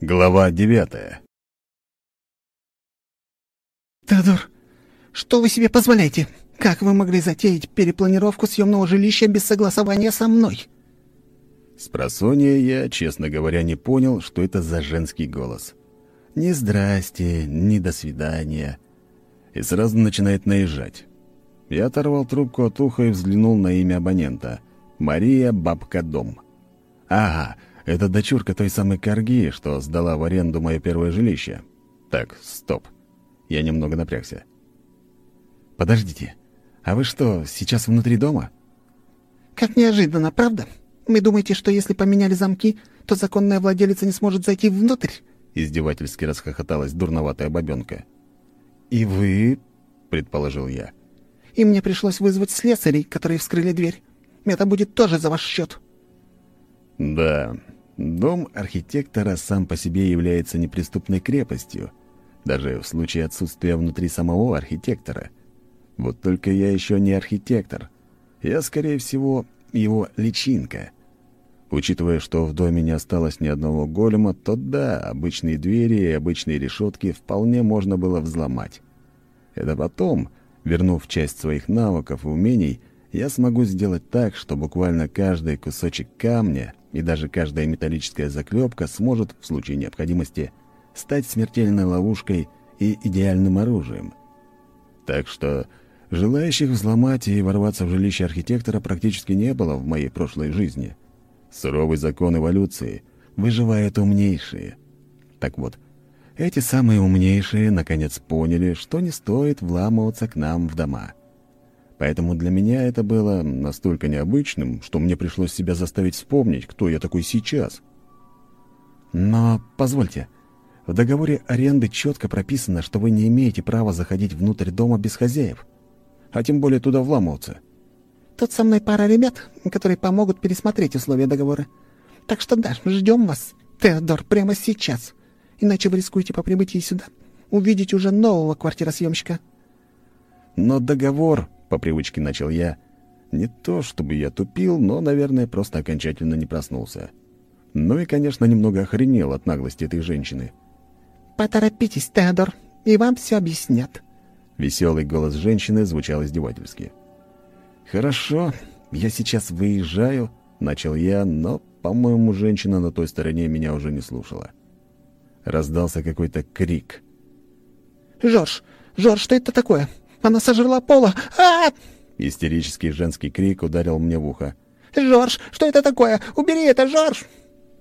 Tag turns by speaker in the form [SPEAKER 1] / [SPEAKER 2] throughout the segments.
[SPEAKER 1] Глава девятая
[SPEAKER 2] «Теодор, что вы себе позволяете? Как вы могли затеять перепланировку съемного жилища без согласования со мной?»
[SPEAKER 1] С просонья я, честно говоря, не понял, что это за женский голос. Ни «здрасте», ни «до свидания». И сразу начинает наезжать. Я оторвал трубку от уха и взглянул на имя абонента. Мария Бабка Дом. «Ага, это дочурка той самой Карги, что сдала в аренду мое первое жилище. Так, стоп. Я немного напрягся. Подождите, а вы что, сейчас внутри дома?
[SPEAKER 2] Как неожиданно, правда? Вы думаете, что если поменяли замки, то законная владелица не сможет зайти внутрь?
[SPEAKER 1] Издевательски расхохоталась дурноватая бабенка. «И вы?» — предположил я.
[SPEAKER 2] «И мне пришлось вызвать слесарей, которые вскрыли дверь. Это будет тоже за ваш счет».
[SPEAKER 1] «Да, Дом архитектора сам по себе является неприступной крепостью, даже в случае отсутствия внутри самого архитектора. Вот только я еще не архитектор. Я, скорее всего, его личинка. Учитывая, что в доме не осталось ни одного голема, то да, обычные двери и обычные решетки вполне можно было взломать. Это потом, вернув часть своих навыков и умений, я смогу сделать так, что буквально каждый кусочек камня и даже каждая металлическая заклепка сможет, в случае необходимости, стать смертельной ловушкой и идеальным оружием. Так что желающих взломать и ворваться в жилище архитектора практически не было в моей прошлой жизни. Суровый закон эволюции выживают умнейшие. Так вот, эти самые умнейшие наконец поняли, что не стоит вламываться к нам в дома — Поэтому для меня это было настолько необычным, что мне пришлось себя заставить вспомнить, кто я такой сейчас. Но позвольте, в договоре аренды четко прописано, что вы не имеете права заходить внутрь дома без хозяев, а тем более туда вламываться.
[SPEAKER 2] Тут со мной пара ребят, которые помогут пересмотреть условия договора. Так что да, ждем вас, Теодор, прямо сейчас. Иначе вы рискуете по прибытии сюда увидеть уже нового квартиросъемщика.
[SPEAKER 1] Но договор по привычке начал я. Не то, чтобы я тупил, но, наверное, просто окончательно не проснулся. Ну и, конечно, немного охренел от наглости этой женщины.
[SPEAKER 2] «Поторопитесь, Теодор, и вам все объяснят».
[SPEAKER 1] Веселый голос женщины звучал издевательски. «Хорошо, я сейчас выезжаю», — начал я, но, по-моему, женщина на той стороне меня уже не слушала. Раздался какой-то крик.
[SPEAKER 2] «Жорж, Жорж, что это такое? Она сожрала пола! а,
[SPEAKER 1] Истерический женский крик ударил мне в ухо.
[SPEAKER 2] «Жорж, что это такое? Убери это, Жорж!»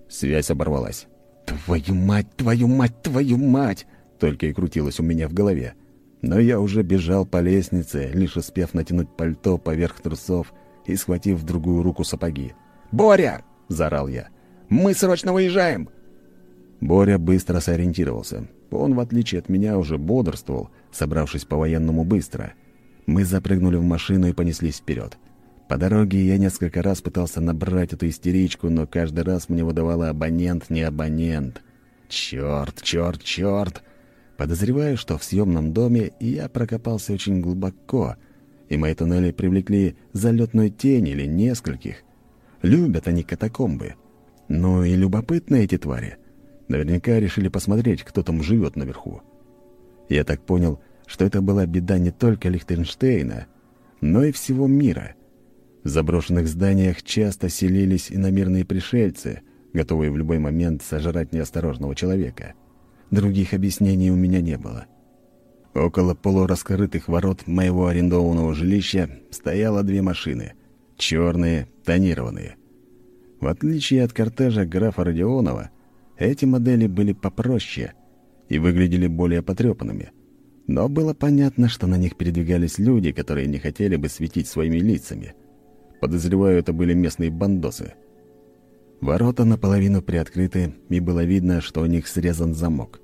[SPEAKER 1] Связь оборвалась. «Твою мать, твою мать, твою мать!» Только и крутилось у меня в голове. Но я уже бежал по лестнице, лишь успев натянуть пальто поверх трусов и схватив в другую руку сапоги.
[SPEAKER 2] «Боря!» — заорал я. «Мы срочно выезжаем!»
[SPEAKER 1] Боря быстро сориентировался. Он, в отличие от меня, уже бодрствовал, собравшись по-военному быстро. Мы запрыгнули в машину и понеслись вперед. По дороге я несколько раз пытался набрать эту истеричку, но каждый раз мне выдавало абонент, не абонент. Черт, черт, черт! Подозреваю, что в съемном доме я прокопался очень глубоко, и мои туннели привлекли залетную тень или нескольких. Любят они катакомбы. Ну и любопытные эти твари — Наверняка решили посмотреть, кто там живет наверху. Я так понял, что это была беда не только Лихтенштейна, но и всего мира. В заброшенных зданиях часто селились иномирные пришельцы, готовые в любой момент сожрать неосторожного человека. Других объяснений у меня не было. Около полураскрытых ворот моего арендованного жилища стояло две машины. Черные, тонированные. В отличие от кортежа графа Родионова, эти модели были попроще и выглядели более потрепанными. Но было понятно, что на них передвигались люди, которые не хотели бы светить своими лицами. Подозреваю, это были местные бандосы. Ворота наполовину приоткрыты, и было видно, что у них срезан замок.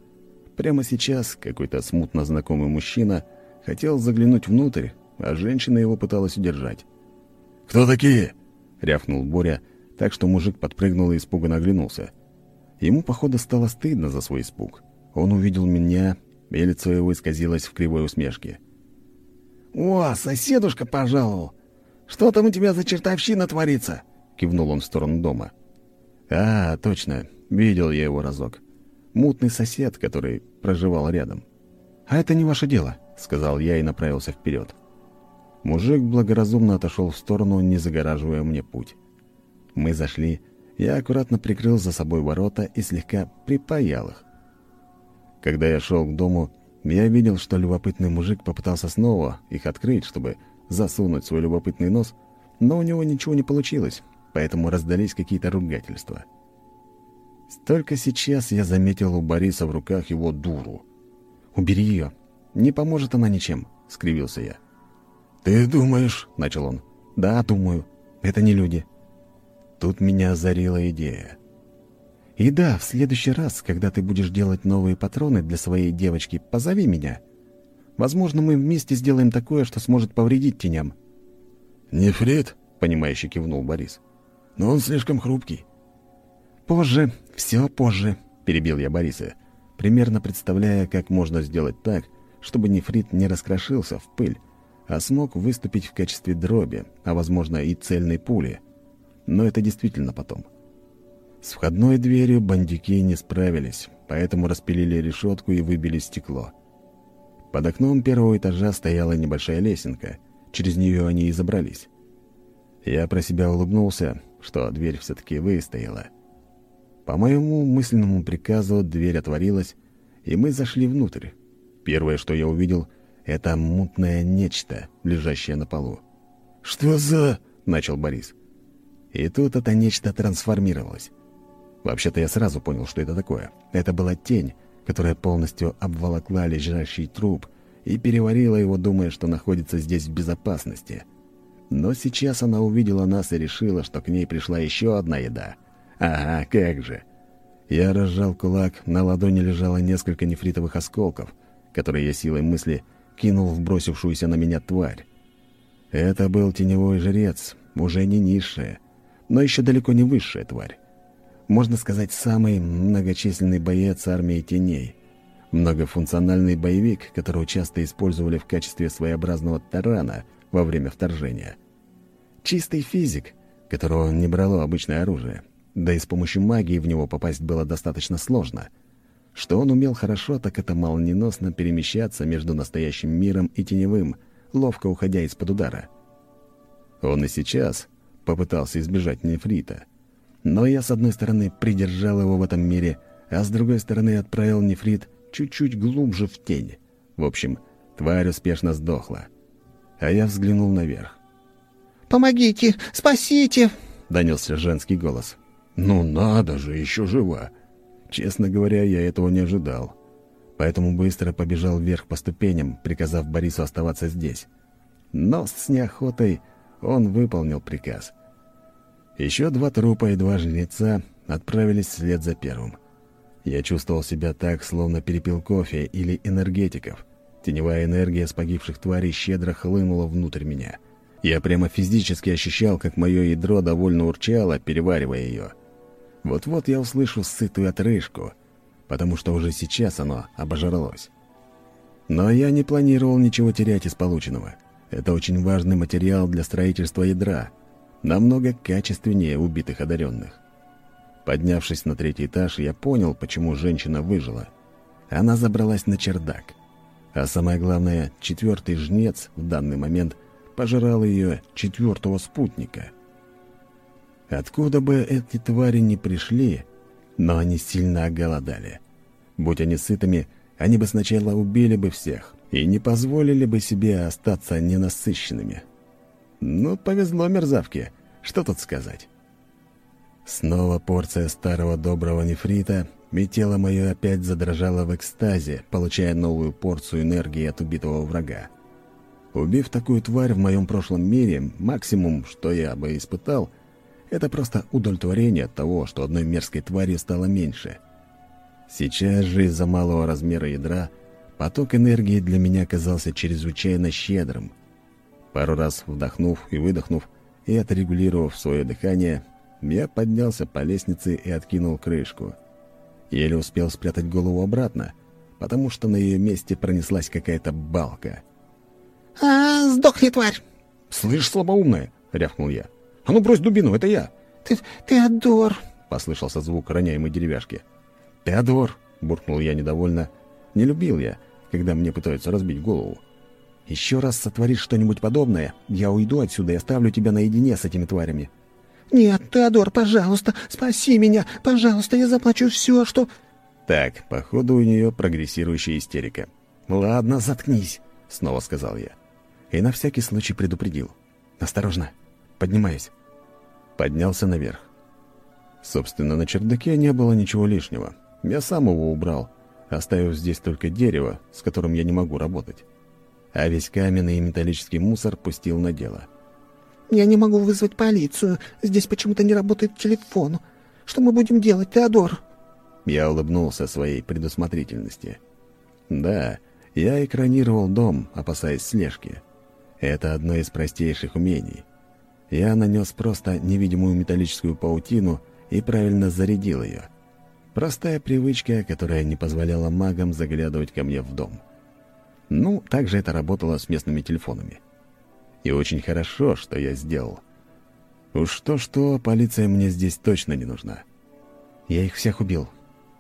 [SPEAKER 1] Прямо сейчас какой-то смутно знакомый мужчина хотел заглянуть внутрь, а женщина его пыталась удержать. «Кто такие?» — рявкнул Боря, так что мужик подпрыгнул и испуганно оглянулся. Ему, походу, стало стыдно за свой испуг. Он увидел меня, и лицо его исказилось в кривой усмешке.
[SPEAKER 2] «О, соседушка пожаловал! Что там у тебя за чертовщина творится?» — кивнул он в сторону дома.
[SPEAKER 1] «А, точно, видел я его разок. мутный сосед, который проживал рядом. «А это не ваше дело», — сказал я и направился вперед. Мужик благоразумно отошел в сторону, не загораживая мне путь. Мы зашли, я аккуратно прикрыл за собой ворота и слегка припаял их. Когда я шел к дому, я видел, что любопытный мужик попытался снова их открыть, чтобы засунуть свой любопытный нос, но у него ничего не получилось, поэтому раздались какие-то ругательства. Только сейчас я заметил у Бориса в руках его дуру. «Убери ее. Не поможет она ничем», — скривился я.
[SPEAKER 3] «Ты думаешь?»
[SPEAKER 1] — начал он. «Да, думаю. Это не люди». Тут меня озарила идея. «И да, в следующий раз, когда ты будешь делать новые патроны для своей девочки, позови меня. Возможно, мы вместе сделаем такое, что сможет повредить теням».
[SPEAKER 3] «Нефрит?»
[SPEAKER 1] — понимающе кивнул Борис.
[SPEAKER 3] «Но он слишком хрупкий».
[SPEAKER 1] «Позже, все позже», — перебил я Бориса, примерно представляя, как можно сделать так, чтобы нефрит не раскрошился в пыль, а смог выступить в качестве дроби, а, возможно, и цельной пули. Но это действительно потом. С входной дверью бандюки не справились, поэтому распилили решетку и выбили стекло. Под окном первого этажа стояла небольшая лесенка, через нее они и забрались. Я про себя улыбнулся, что дверь все-таки выстояла. По моему мысленному приказу дверь отворилась, и мы зашли внутрь. Первое, что я увидел — это мутное нечто, лежащее на полу.
[SPEAKER 3] «Что за...»
[SPEAKER 1] — начал Борис. И тут это нечто трансформировалось. Вообще-то я сразу понял, что это такое. Это была тень, которая полностью обволокла лежащий труп и переварила его, думая, что находится здесь в безопасности. Но сейчас она увидела нас и решила, что к ней пришла еще одна еда. Ага, как же. Я разжал кулак, на ладони лежало несколько нефритовых осколков, которые я силой мысли кинул в бросившуюся на меня тварь. Это был теневой жрец, уже не низшая, но еще далеко не высшая тварь. Можно сказать, самый многочисленный боец армии теней. Многофункциональный боевик, которого часто использовали в качестве своеобразного тарана во время вторжения. Чистый физик, которого не брало обычное оружие, да и с помощью магии в него попасть было достаточно сложно — что он умел хорошо, так это молниеносно перемещаться между настоящим миром и теневым, ловко уходя из-под удара. Он и сейчас попытался избежать нефрита. Но я, с одной стороны, придержал его в этом мире, а с другой стороны отправил нефрит чуть-чуть глубже в тень. В общем, тварь успешно сдохла. А я взглянул наверх.
[SPEAKER 2] «Помогите! Спасите!»
[SPEAKER 1] — донесся женский голос.
[SPEAKER 3] «Ну надо же, еще жива!»
[SPEAKER 1] Честно говоря, я этого не ожидал. Поэтому быстро побежал вверх по ступеням, приказав Борису оставаться здесь. Но с неохотой он выполнил приказ. Еще два трупа и два жнеца отправились вслед за первым. Я чувствовал себя так, словно перепил кофе или энергетиков. Теневая энергия с погибших тварей щедро хлынула внутрь меня. Я прямо физически ощущал, как мое ядро довольно урчало, переваривая ее. Вот-вот я услышу сытую отрыжку, потому что уже сейчас оно обожралось. Но я не планировал ничего терять из полученного. Это очень важный материал для строительства ядра, намного качественнее убитых одаренных. Поднявшись на третий этаж, я понял, почему женщина выжила. Она забралась на чердак. А самое главное, четвертый жнец в данный момент пожирал ее четвертого спутника — Откуда бы эти твари не пришли, но они сильно оголодали. Будь они сытыми, они бы сначала убили бы всех и не позволили бы себе остаться ненасыщенными. Ну, повезло мерзавке, что тут сказать. Снова порция старого доброго нефрита, и тело мое опять задрожало в экстазе, получая новую порцию энергии от убитого врага. Убив такую тварь в моем прошлом мире, максимум, что я бы испытал — это просто удовлетворение от того, что одной мерзкой твари стало меньше. Сейчас же из-за малого размера ядра поток энергии для меня казался чрезвычайно щедрым. Пару раз вдохнув и выдохнув, и отрегулировав свое дыхание, я поднялся по лестнице и откинул крышку. Еле успел спрятать голову обратно, потому что на ее месте пронеслась какая-то балка.
[SPEAKER 2] «А, сдохни, тварь!»
[SPEAKER 1] «Слышь, слабоумная!» — рявкнул я. «А ну брось дубину, это я!»
[SPEAKER 2] «Ты... Теодор!»
[SPEAKER 1] — послышался звук роняемой деревяшки. «Теодор!» — буркнул я недовольно. «Не любил я, когда мне пытаются разбить голову. Еще раз сотворишь что-нибудь подобное, я уйду отсюда и оставлю тебя наедине с этими тварями».
[SPEAKER 2] «Нет, Теодор, пожалуйста, спаси меня! Пожалуйста, я заплачу все, что...»
[SPEAKER 1] Так, походу, у нее прогрессирующая истерика. «Ладно, заткнись», — снова сказал я. И на всякий случай предупредил. «Осторожно, поднимаюсь». Поднялся наверх. Собственно, на чердаке не было ничего лишнего. Я сам его убрал, оставив здесь только дерево, с которым я не могу работать. А весь каменный и металлический мусор пустил на дело.
[SPEAKER 2] «Я не могу вызвать полицию. Здесь почему-то не работает телефон. Что мы будем делать, Теодор?»
[SPEAKER 1] Я улыбнулся своей предусмотрительности. «Да, я экранировал дом, опасаясь слежки. Это одно из простейших умений. Я нанес просто невидимую металлическую паутину и правильно зарядил ее. Простая привычка, которая не позволяла магам заглядывать ко мне в дом. Ну, также это работало с местными телефонами. И очень хорошо, что я сделал. Уж то-что, полиция мне здесь точно не нужна. Я их всех убил.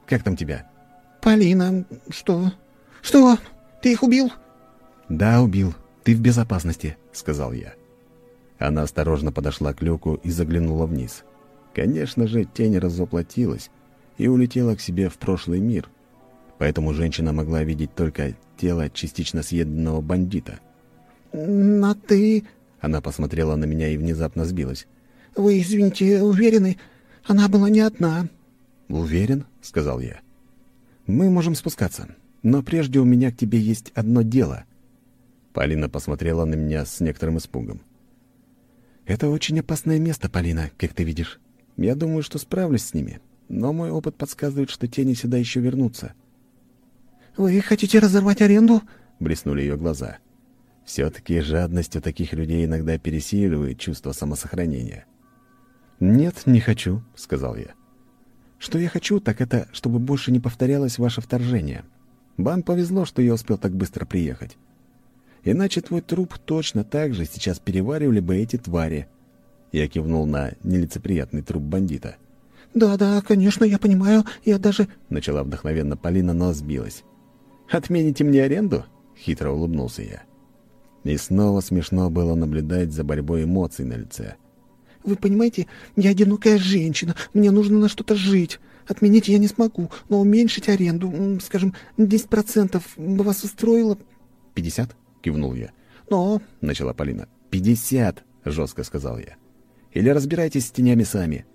[SPEAKER 1] Как там тебя?
[SPEAKER 2] «Полина, что? Что? Ты их убил?»
[SPEAKER 1] «Да, убил. Ты в безопасности», — сказал я. Она осторожно подошла к люку и заглянула вниз. Конечно же, тень разоплотилась и улетела к себе в прошлый мир, поэтому женщина могла видеть только тело частично съеденного бандита.
[SPEAKER 2] «Но ты...»
[SPEAKER 1] — она посмотрела на меня и внезапно сбилась.
[SPEAKER 2] «Вы, извините, уверены? Она была не одна».
[SPEAKER 1] «Уверен?» — сказал я. «Мы можем спускаться, но прежде у меня к тебе есть одно дело». Полина посмотрела на меня с некоторым испугом. «Это очень опасное место, Полина, как ты видишь. Я думаю, что справлюсь с ними, но мой опыт подсказывает, что тени сюда еще вернутся».
[SPEAKER 2] «Вы хотите разорвать аренду?»
[SPEAKER 1] — блеснули ее глаза. Все-таки жадность у таких людей иногда пересиливает чувство самосохранения. «Нет, не хочу», — сказал я. «Что я хочу, так это, чтобы больше не повторялось ваше вторжение. Вам повезло, что я успел так быстро приехать. Иначе твой труп точно так же сейчас переваривали бы эти твари». Я кивнул на нелицеприятный труп бандита.
[SPEAKER 2] «Да-да, конечно, я понимаю. Я даже...»
[SPEAKER 1] — начала вдохновенно Полина, но сбилась. «Отмените мне аренду?» — хитро улыбнулся я. И снова смешно было наблюдать за борьбой эмоций на лице.
[SPEAKER 2] «Вы понимаете, я одинокая женщина, мне нужно на что-то жить. Отменить я не смогу, но уменьшить аренду, скажем, 10% бы вас устроило?»
[SPEAKER 1] «Пятьдесят?» — кивнул я.
[SPEAKER 2] «Но...»
[SPEAKER 1] — начала Полина. «Пятьдесят!» — жестко сказал я. «Или разбирайтесь с тенями сами».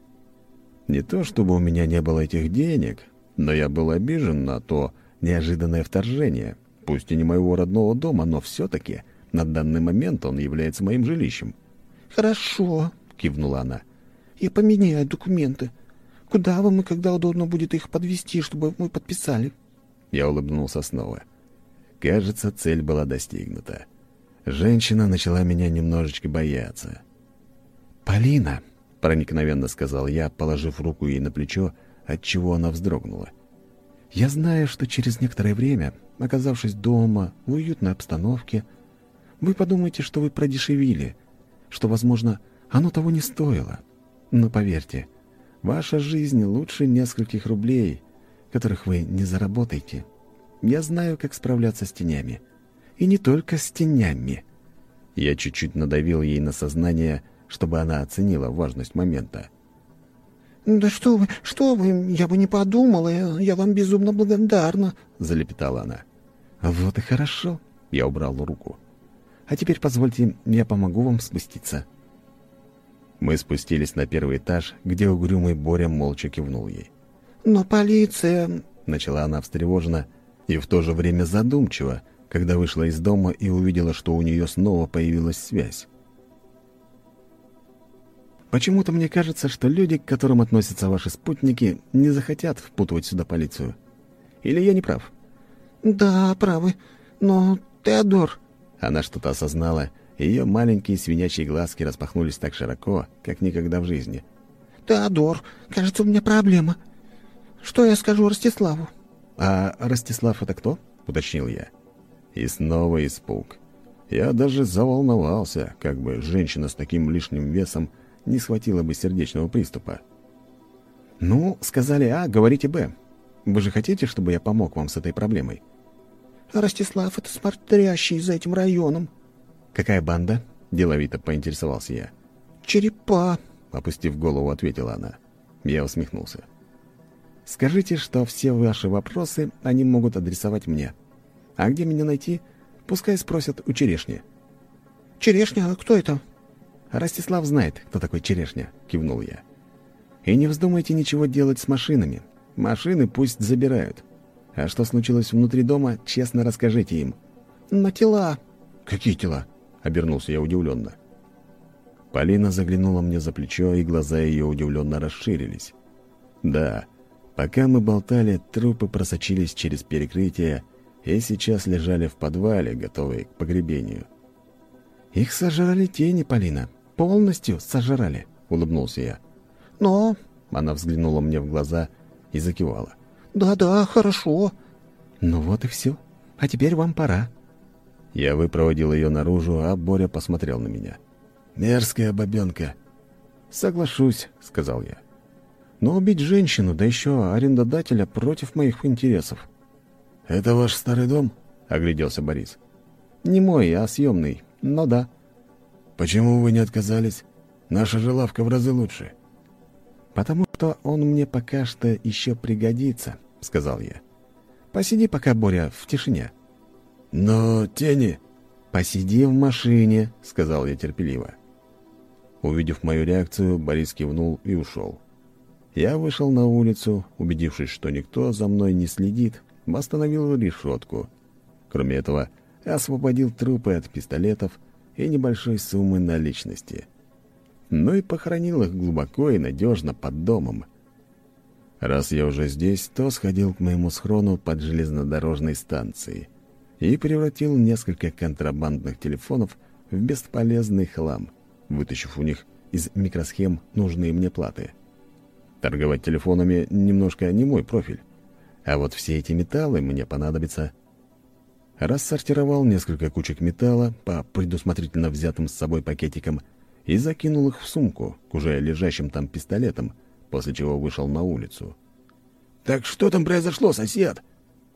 [SPEAKER 1] Не то чтобы у меня не было этих денег, но я был обижен на то неожиданное вторжение. Пусть и не моего родного дома, но все-таки на данный момент он является моим жилищем.
[SPEAKER 2] «Хорошо», — кивнула она. «Я поменяю документы. Куда вам и когда удобно будет их подвести, чтобы мы подписали?»
[SPEAKER 1] Я улыбнулся снова. Кажется, цель была достигнута. Женщина начала меня немножечко бояться. «Полина», — проникновенно сказал я, положив руку ей на плечо, отчего она вздрогнула. «Я знаю, что через некоторое время, оказавшись дома, в уютной обстановке, — вы подумаете, что вы продешевили, что, возможно, оно того не стоило. Но поверьте, ваша жизнь лучше нескольких рублей, которых вы не заработаете. Я знаю, как справляться с тенями. И не только с тенями. Я чуть-чуть надавил ей на сознание, чтобы она оценила важность момента.
[SPEAKER 2] «Да что вы, что вы, я бы не подумала, я вам безумно благодарна», — залепетала она.
[SPEAKER 1] «Вот и хорошо», — я убрал руку. А теперь позвольте, я помогу вам спуститься». Мы спустились на первый этаж, где угрюмый Боря молча кивнул ей.
[SPEAKER 2] «Но полиция...»
[SPEAKER 1] — начала она встревоженно и в то же время задумчиво, когда вышла из дома и увидела, что у нее снова появилась связь. «Почему-то мне кажется, что люди, к которым относятся ваши спутники, не захотят впутывать сюда полицию. Или я не прав?»
[SPEAKER 2] «Да, правы. Но, Теодор...»
[SPEAKER 1] Она что-то осознала, и ее маленькие свинячьи глазки распахнулись так широко, как никогда в жизни.
[SPEAKER 2] «Теодор, кажется, у меня проблема. Что я скажу Ростиславу?»
[SPEAKER 1] «А Ростислав это кто?» — уточнил я. И снова испуг. Я даже заволновался, как бы женщина с таким лишним весом не схватила бы сердечного приступа. «Ну, сказали А, говорите Б. Вы же хотите, чтобы я помог вам с этой проблемой?»
[SPEAKER 2] «Ростислав — это смотрящий за этим районом».
[SPEAKER 1] «Какая банда?» — деловито поинтересовался я.
[SPEAKER 2] «Черепа», —
[SPEAKER 1] опустив голову, ответила она. Я усмехнулся. «Скажите, что все ваши вопросы они могут адресовать мне. А где меня найти, пускай спросят у Черешни».
[SPEAKER 2] «Черешня? А кто это?»
[SPEAKER 1] «Ростислав знает, кто такой Черешня», — кивнул я. «И не вздумайте ничего делать с машинами. Машины пусть забирают. А что случилось внутри дома, честно расскажите им».
[SPEAKER 2] «На тела».
[SPEAKER 1] «Какие тела?» — обернулся я удивленно. Полина заглянула мне за плечо, и глаза ее удивленно расширились. «Да, пока мы болтали, трупы просочились через перекрытие и сейчас лежали в подвале, готовые к погребению». «Их сожрали тени, Полина. Полностью сожрали», — улыбнулся я.
[SPEAKER 2] «Но...»
[SPEAKER 1] — она взглянула мне в глаза и закивала.
[SPEAKER 2] «Да-да, хорошо».
[SPEAKER 1] «Ну вот и все. А теперь вам пора». Я выпроводил ее наружу, а Боря посмотрел на меня.
[SPEAKER 3] «Мерзкая бабенка».
[SPEAKER 1] «Соглашусь», — сказал я. «Но убить женщину, да еще арендодателя против моих интересов».
[SPEAKER 3] «Это ваш старый дом?»
[SPEAKER 1] — огляделся Борис. «Не мой, а съемный, но да».
[SPEAKER 3] «Почему вы не отказались? Наша же лавка в разы лучше».
[SPEAKER 1] «Потому что он мне пока что еще пригодится», — сказал я. «Посиди пока, Боря, в тишине».
[SPEAKER 3] «Но тени...»
[SPEAKER 1] «Посиди в машине», — сказал я терпеливо. Увидев мою реакцию, Борис кивнул и ушел. Я вышел на улицу, убедившись, что никто за мной не следит, восстановил решетку. Кроме этого, освободил трупы от пистолетов и небольшой суммы наличности. Ну и похоронил их глубоко и надежно под домом. Раз я уже здесь, то сходил к моему схрону под железнодорожной станцией и превратил несколько контрабандных телефонов в бесполезный хлам, вытащив у них из микросхем нужные мне платы. Торговать телефонами немножко не мой профиль, а вот все эти металлы мне понадобятся – рассортировал несколько кучек металла по предусмотрительно взятым с собой пакетикам и закинул их в сумку к уже лежащим там пистолетам, после чего вышел на улицу.
[SPEAKER 3] «Так что там произошло, сосед?»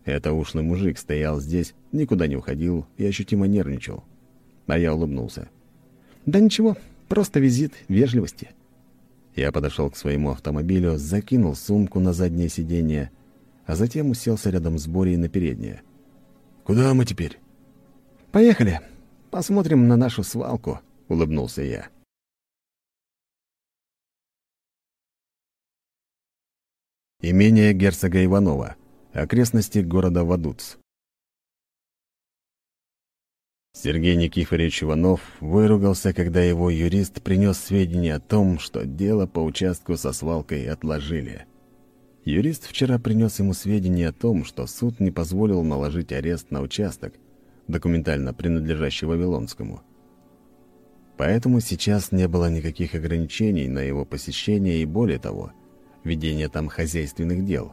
[SPEAKER 1] Это ушлый мужик стоял здесь, никуда не уходил и ощутимо нервничал. А я улыбнулся. «Да ничего, просто визит вежливости». Я подошел к своему автомобилю, закинул сумку на заднее сиденье, а затем уселся рядом с Борей на переднее.
[SPEAKER 3] Куда мы теперь?»
[SPEAKER 1] «Поехали. Посмотрим на нашу свалку», — улыбнулся я. Имение герцога Иванова. Окрестности города Вадуц. Сергей Никифорович Иванов выругался, когда его юрист принес сведения о том, что дело по участку со свалкой отложили. Юрист вчера принес ему сведения о том, что суд не позволил наложить арест на участок, документально принадлежащий Вавилонскому. Поэтому сейчас не было никаких ограничений на его посещение и, более того, ведение там хозяйственных дел.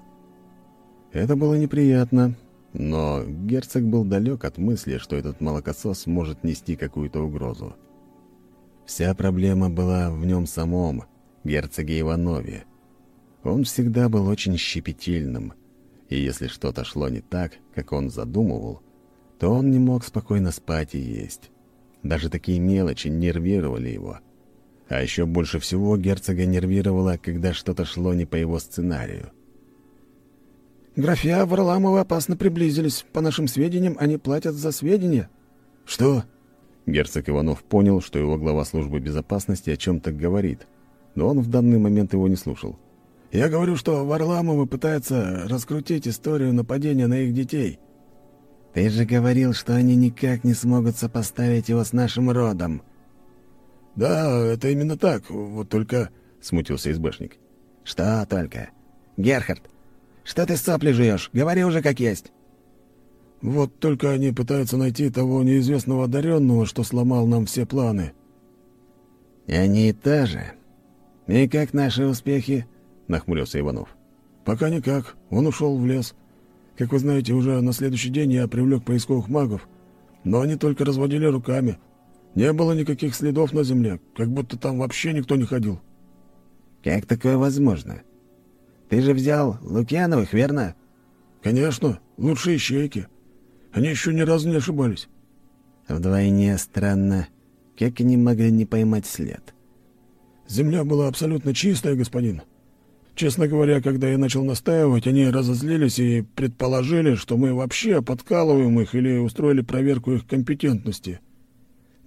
[SPEAKER 1] Это было неприятно, но герцог был далек от мысли, что этот молокосос может нести какую-то угрозу. Вся проблема была в нем самом, герцоге Иванове, он всегда был очень щепетильным, и если что-то шло не так, как он задумывал, то он не мог спокойно спать и есть. Даже такие мелочи нервировали его. А еще больше всего герцога нервировало, когда что-то шло не по его сценарию.
[SPEAKER 2] «Графья Варламова опасно приблизились. По нашим сведениям, они платят за сведения».
[SPEAKER 3] «Что?»
[SPEAKER 1] Герцог Иванов понял, что его глава службы безопасности о чем-то говорит, но он в данный момент его не слушал.
[SPEAKER 3] Я говорю, что Варламовы пытаются раскрутить историю нападения на их детей.
[SPEAKER 2] Ты же говорил, что они никак не смогут сопоставить его с нашим родом.
[SPEAKER 3] Да, это именно так, вот только... Смутился избэшник.
[SPEAKER 2] Что только? Герхард, что ты сопли жуешь? Говори уже как есть.
[SPEAKER 3] Вот только они пытаются найти того неизвестного одаренного, что сломал нам все планы.
[SPEAKER 2] И они тоже. И как наши успехи?
[SPEAKER 1] Нахмурился Иванов.
[SPEAKER 3] «Пока никак. Он ушел в лес. Как вы знаете, уже на следующий день я привлек поисковых магов, но они только разводили руками. Не было никаких следов на земле, как будто там вообще никто не ходил».
[SPEAKER 2] «Как такое возможно? Ты же взял Лукьяновых, верно?»
[SPEAKER 3] Конечно, лучшие ищейки. Они еще ни разу не ошибались.
[SPEAKER 1] Вдвойне странно, как они могли не поймать след.
[SPEAKER 3] Земля была абсолютно чистая, господин. Честно говоря, когда я начал настаивать, они разозлились и предположили, что мы вообще подкалываем их или устроили проверку их компетентности.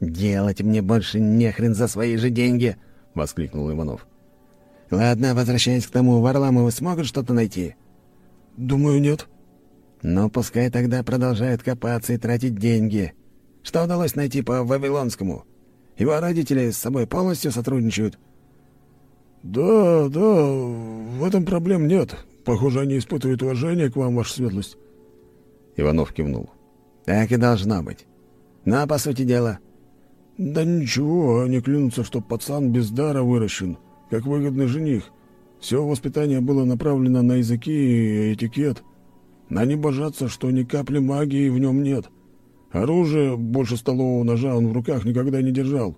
[SPEAKER 1] «Делать мне больше нехрен за свои же деньги!» — воскликнул Иванов. «Ладно, возвращаясь к тому, Варламовы смогут что-то найти?»
[SPEAKER 3] «Думаю, нет».
[SPEAKER 1] «Ну, пускай тогда продолжают копаться и тратить деньги. Что удалось найти по Вавилонскому? Его родители с собой полностью сотрудничают?»
[SPEAKER 3] «Да, да, в этом проблем нет. Похоже, они испытывают уважение к вам, ваша светлость».
[SPEAKER 1] Иванов кивнул. «Так и должно быть. Ну, а по сути дела...»
[SPEAKER 3] «Да ничего, они клянутся, что пацан без дара выращен, как выгодный жених. Все воспитание было направлено на языки и этикет. Они божатся, что ни капли магии в нем нет. Оружие больше столового ножа он в руках никогда не держал».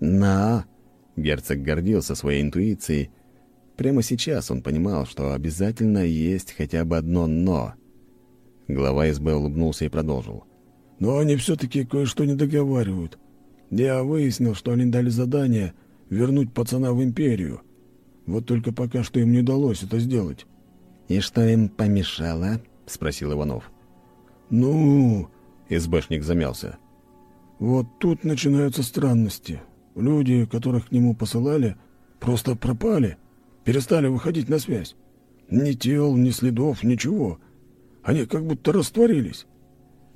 [SPEAKER 1] «Но...» Герцог гордился своей интуицией. Прямо сейчас он понимал, что обязательно есть хотя бы одно «но». Глава СБ улыбнулся и продолжил.
[SPEAKER 3] «Но они все-таки кое-что не договаривают. Я выяснил, что они дали задание вернуть пацана в Империю. Вот только пока что им не удалось это сделать».
[SPEAKER 1] «И что им помешало?» — спросил Иванов.
[SPEAKER 3] «Ну...»
[SPEAKER 1] — СБшник замялся.
[SPEAKER 3] «Вот тут начинаются странности. Люди, которых к нему посылали, просто пропали, перестали выходить на связь. Ни тел, ни следов, ничего. Они как будто растворились.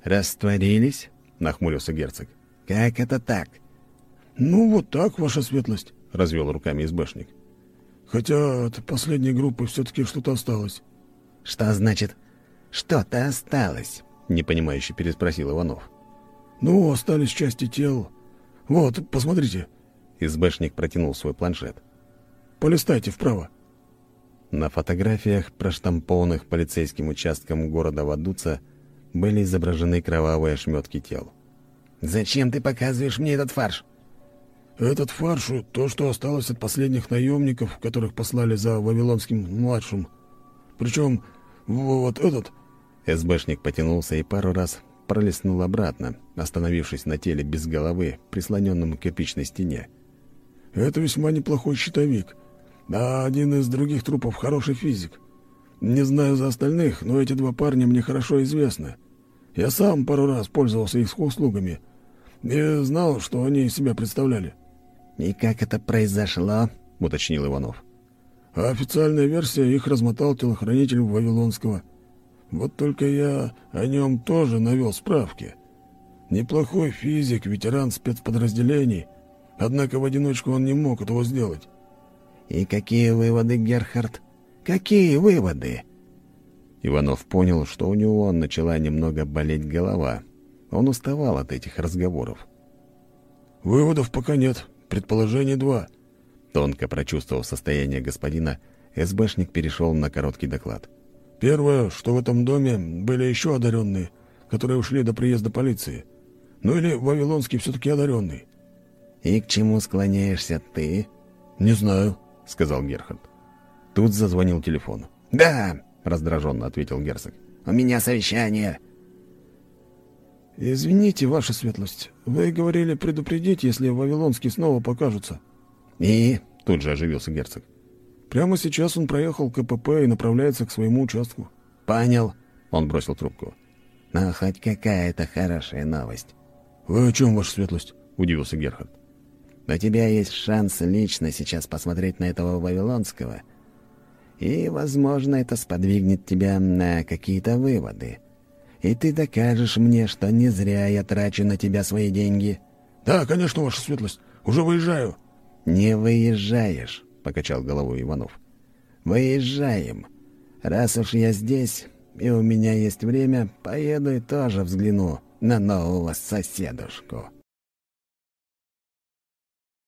[SPEAKER 1] «Растворились?» — нахмурился герцог. «Как это так?»
[SPEAKER 3] «Ну, вот так, ваша светлость», —
[SPEAKER 1] развел руками избэшник.
[SPEAKER 3] «Хотя от последней группы все-таки что-то осталось».
[SPEAKER 1] «Что значит «что-то осталось»?» — непонимающе переспросил Иванов.
[SPEAKER 3] «Ну, остались части тел, «Вот, посмотрите».
[SPEAKER 1] СБшник протянул свой планшет.
[SPEAKER 3] «Полистайте вправо».
[SPEAKER 1] На фотографиях, проштампованных полицейским участком города Вадуца, были изображены кровавые ошметки тел. «Зачем ты показываешь мне этот фарш?»
[SPEAKER 3] «Этот фарш — то, что осталось от последних наемников, которых послали за Вавилонским-младшим. Причем вот этот...»
[SPEAKER 1] СБшник потянулся и пару раз пролистнул обратно, остановившись на теле без головы, прислоненном к кирпичной стене.
[SPEAKER 3] «Это весьма неплохой щитовик. А один из других трупов хороший физик. Не знаю за остальных, но эти два парня мне хорошо известны. Я сам пару раз пользовался их услугами и знал, что они из себя представляли».
[SPEAKER 1] «И как это произошло?» — уточнил Иванов.
[SPEAKER 3] А официальная версия их размотал телохранитель Вавилонского. Вот только я о нем тоже навел справки. Неплохой физик, ветеран спецподразделений, однако в одиночку он не мог этого сделать.
[SPEAKER 1] «И какие выводы, Герхард? Какие выводы?» Иванов понял, что у него начала немного болеть голова. Он уставал от этих разговоров.
[SPEAKER 3] «Выводов пока нет, предположений два».
[SPEAKER 1] Тонко прочувствовав состояние господина, СБшник перешел на короткий доклад.
[SPEAKER 3] Первое, что в этом доме были еще одаренные, которые ушли до приезда полиции. Ну или Вавилонский все-таки одаренный.
[SPEAKER 1] «И к чему склоняешься ты?»
[SPEAKER 3] «Не знаю», —
[SPEAKER 1] сказал Герхард. Тут зазвонил телефон.
[SPEAKER 2] «Да», —
[SPEAKER 1] раздраженно ответил герцог.
[SPEAKER 2] «У меня совещание».
[SPEAKER 3] «Извините, ваша светлость, вы говорили предупредить, если Вавилонский снова покажется».
[SPEAKER 1] «И?» — тут же оживился герцог.
[SPEAKER 3] Прямо сейчас он проехал КПП и направляется к своему участку.
[SPEAKER 1] «Понял», — он бросил трубку. «Но хоть какая-то хорошая новость».
[SPEAKER 3] «Вы о чем, ваша светлость?»
[SPEAKER 1] — удивился Герхард.
[SPEAKER 2] «У тебя есть шанс лично сейчас посмотреть на этого Вавилонского, и, возможно, это сподвигнет тебя на какие-то выводы. И ты докажешь мне, что не зря я трачу на тебя свои деньги».
[SPEAKER 3] «Да, конечно, ваша светлость. Уже выезжаю».
[SPEAKER 2] «Не выезжаешь. — покачал головой Иванов. «Выезжаем. Раз уж я здесь, и у меня есть время, поеду и тоже взгляну на нового соседушку».